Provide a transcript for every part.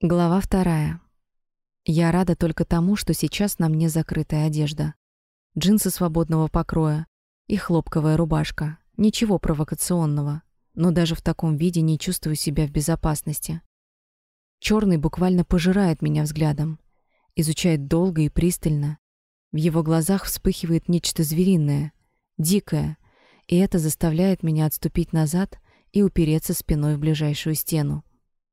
Глава вторая. Я рада только тому, что сейчас на мне закрытая одежда. Джинсы свободного покроя и хлопковая рубашка. Ничего провокационного, но даже в таком виде не чувствую себя в безопасности. Черный буквально пожирает меня взглядом, изучает долго и пристально. В его глазах вспыхивает нечто звериное, дикое, и это заставляет меня отступить назад и упереться спиной в ближайшую стену.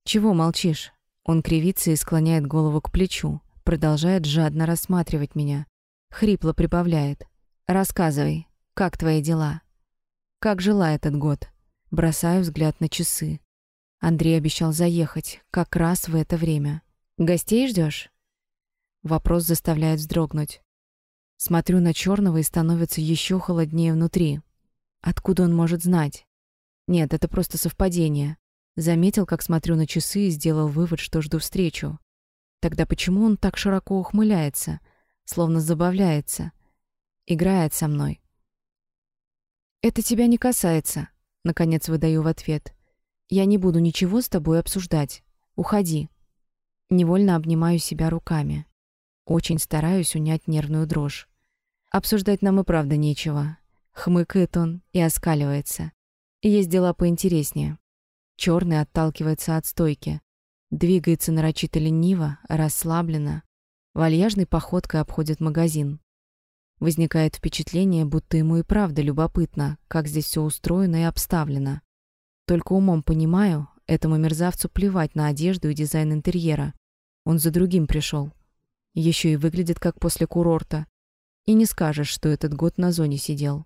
«Чего молчишь?» Он кривится и склоняет голову к плечу, продолжает жадно рассматривать меня. Хрипло прибавляет. «Рассказывай, как твои дела?» «Как жила этот год?» Бросаю взгляд на часы. Андрей обещал заехать, как раз в это время. «Гостей ждешь? Вопрос заставляет вздрогнуть. Смотрю на черного и становится еще холоднее внутри. Откуда он может знать? Нет, это просто совпадение. Заметил, как смотрю на часы и сделал вывод, что жду встречу. Тогда почему он так широко ухмыляется, словно забавляется, играет со мной? Это тебя не касается, наконец выдаю в ответ. Я не буду ничего с тобой обсуждать. Уходи. Невольно обнимаю себя руками. Очень стараюсь унять нервную дрожь. Обсуждать нам и правда нечего. Хмыкает он и оскаливается. Есть дела поинтереснее. Черный отталкивается от стойки. Двигается нарочито лениво, расслабленно. Вальяжной походкой обходит магазин. Возникает впечатление, будто ему и правда любопытно, как здесь все устроено и обставлено. Только умом понимаю, этому мерзавцу плевать на одежду и дизайн интерьера. Он за другим пришел. Еще и выглядит как после курорта. И не скажешь, что этот год на зоне сидел.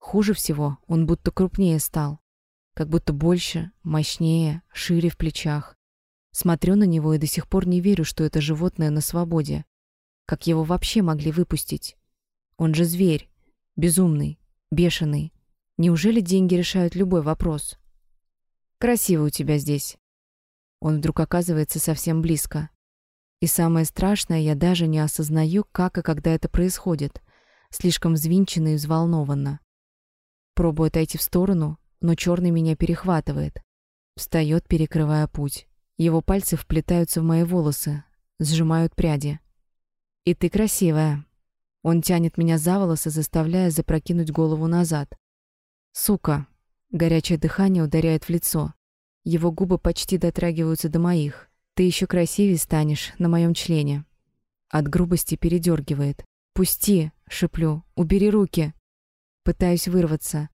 Хуже всего, он будто крупнее стал как будто больше, мощнее, шире в плечах. Смотрю на него и до сих пор не верю, что это животное на свободе. Как его вообще могли выпустить? Он же зверь, безумный, бешеный. Неужели деньги решают любой вопрос? Красиво у тебя здесь. Он вдруг оказывается совсем близко. И самое страшное, я даже не осознаю, как и когда это происходит. Слишком взвинченно и взволнованно. Пробую отойти в сторону, но черный меня перехватывает. Встает, перекрывая путь. Его пальцы вплетаются в мои волосы, сжимают пряди. «И ты красивая». Он тянет меня за волосы, заставляя запрокинуть голову назад. «Сука!» Горячее дыхание ударяет в лицо. Его губы почти дотрагиваются до моих. «Ты еще красивее станешь на моем члене». От грубости передергивает. «Пусти!» — шеплю. «Убери руки!» Пытаюсь вырваться.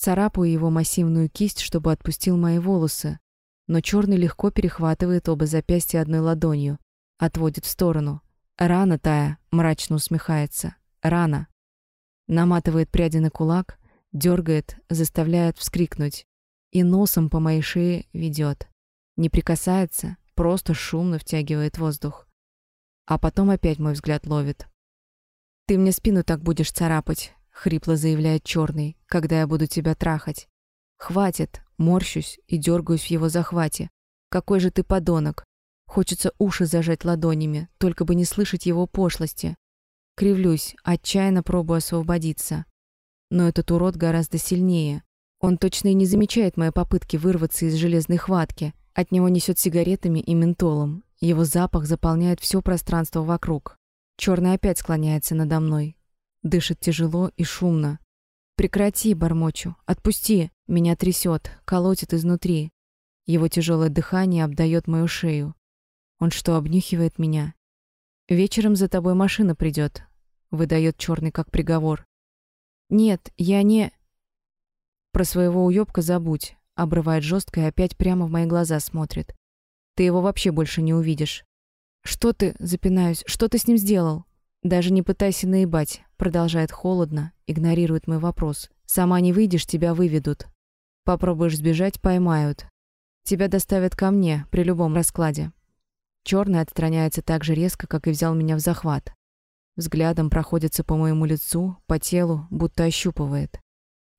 Царапаю его массивную кисть, чтобы отпустил мои волосы, но черный легко перехватывает оба запястья одной ладонью, отводит в сторону. «Рано, Тая!» — мрачно усмехается. «Рано!» Наматывает пряди на кулак, дергает, заставляет вскрикнуть. И носом по моей шее ведет. Не прикасается, просто шумно втягивает воздух. А потом опять мой взгляд ловит. «Ты мне спину так будешь царапать, хрипло заявляет черный, когда я буду тебя трахать. Хватит, морщусь и дергаюсь в его захвате. Какой же ты подонок. Хочется уши зажать ладонями, только бы не слышать его пошлости. Кривлюсь, отчаянно пробую освободиться. Но этот урод гораздо сильнее. Он точно и не замечает моей попытки вырваться из железной хватки. От него несет сигаретами и ментолом. Его запах заполняет все пространство вокруг. Черный опять склоняется надо мной, Дышит тяжело и шумно. «Прекрати!» — бормочу. «Отпусти!» Меня трясет, колотит изнутри. Его тяжелое дыхание обдает мою шею. Он что, обнюхивает меня? «Вечером за тобой машина придет», — выдает черный как приговор. «Нет, я не...» «Про своего уёбка забудь», — обрывает жестко и опять прямо в мои глаза смотрит. «Ты его вообще больше не увидишь». «Что ты?» — запинаюсь. «Что ты с ним сделал?» «Даже не пытайся наебать», — продолжает холодно, игнорирует мой вопрос. «Сама не выйдешь, тебя выведут. Попробуешь сбежать, поймают. Тебя доставят ко мне при любом раскладе». Черный отстраняется так же резко, как и взял меня в захват. Взглядом проходится по моему лицу, по телу, будто ощупывает.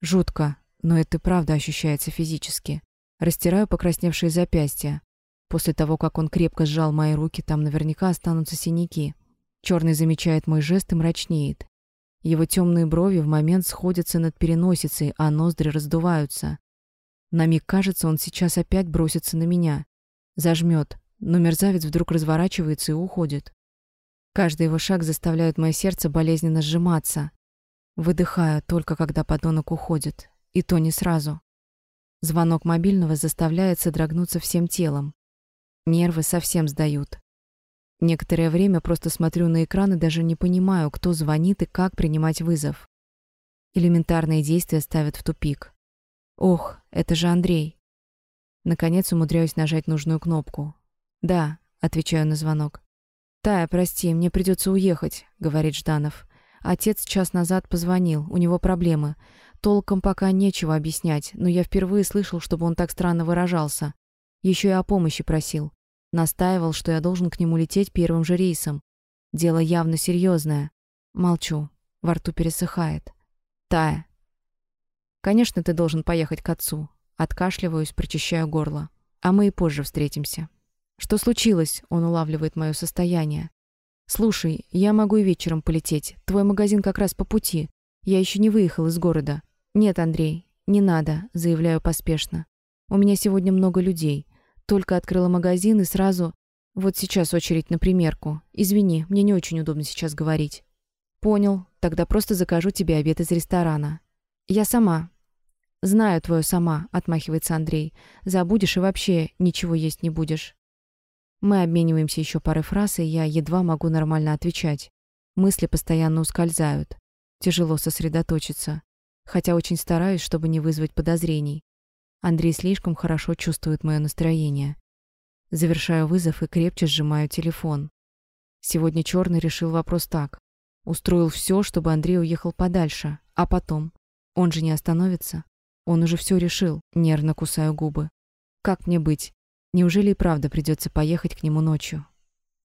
Жутко, но это правда ощущается физически. Растираю покрасневшие запястья. После того, как он крепко сжал мои руки, там наверняка останутся синяки. Черный замечает мой жест и мрачнеет. Его темные брови в момент сходятся над переносицей, а ноздри раздуваются. На миг кажется, он сейчас опять бросится на меня. Зажмет, но мерзавец вдруг разворачивается и уходит. Каждый его шаг заставляет мое сердце болезненно сжиматься. Выдыхаю только когда подонок уходит, и то не сразу. Звонок мобильного заставляет содрогнуться всем телом. Нервы совсем сдают. Некоторое время просто смотрю на экран и даже не понимаю, кто звонит и как принимать вызов. Элементарные действия ставят в тупик. Ох, это же Андрей. Наконец умудряюсь нажать нужную кнопку. «Да», — отвечаю на звонок. «Тая, прости, мне придется уехать», — говорит Жданов. Отец час назад позвонил, у него проблемы. Толком пока нечего объяснять, но я впервые слышал, чтобы он так странно выражался. Еще и о помощи просил. Настаивал, что я должен к нему лететь первым же рейсом. Дело явно серьезное. Молчу. Во рту пересыхает. Тая. Конечно, ты должен поехать к отцу. Откашливаюсь, прочищаю горло. А мы и позже встретимся. Что случилось? Он улавливает мое состояние. Слушай, я могу и вечером полететь. Твой магазин как раз по пути. Я еще не выехал из города. Нет, Андрей, не надо, заявляю поспешно. У меня сегодня много людей. Только открыла магазин и сразу... Вот сейчас очередь на примерку. Извини, мне не очень удобно сейчас говорить. Понял. Тогда просто закажу тебе обед из ресторана. Я сама. Знаю твою сама, отмахивается Андрей. Забудешь и вообще ничего есть не будешь. Мы обмениваемся еще парой фраз, и я едва могу нормально отвечать. Мысли постоянно ускользают. Тяжело сосредоточиться. Хотя очень стараюсь, чтобы не вызвать подозрений. Андрей слишком хорошо чувствует мое настроение. Завершаю вызов и крепче сжимаю телефон. Сегодня Черный решил вопрос так. Устроил все, чтобы Андрей уехал подальше. А потом? Он же не остановится. Он уже все решил. Нервно кусаю губы. Как мне быть? Неужели и правда придется поехать к нему ночью?